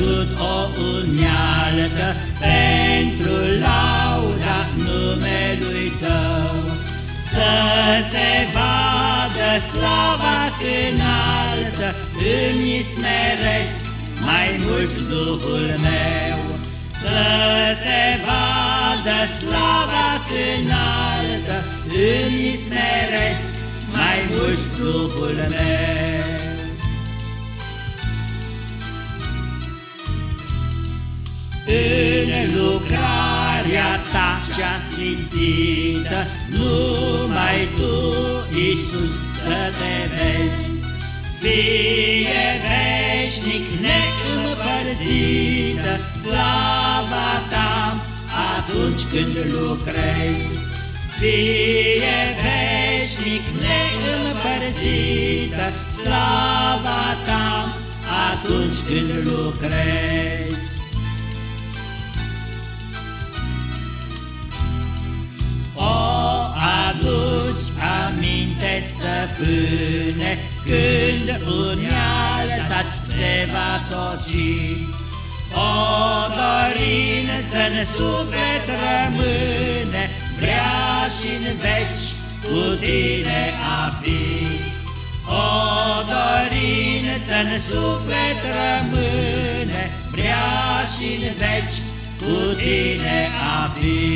bătut o unealtă pentru lauda numelui Tău. Să se vadă slava-ți înaltă, îmi smeresc mai mult Duhul meu. Să se vadă slava-ți înaltă, îmi smeresc mai mult Duhul meu. În lucrarea ta cea sfințită, Numai tu, Iisus, să te vezi. Fie veșnic neîmpărțită Slava ta atunci când lucrezi. Fie veșnic neîmpărțită Slava ta atunci când lucrezi. Stăpâne, Când unealta-ți se va toci. O dorință-n suflet rămâne, Vrea și-n veci cu tine a fi. O dorință-n suflet rămâne, Vrea și-n veci cu tine a fi.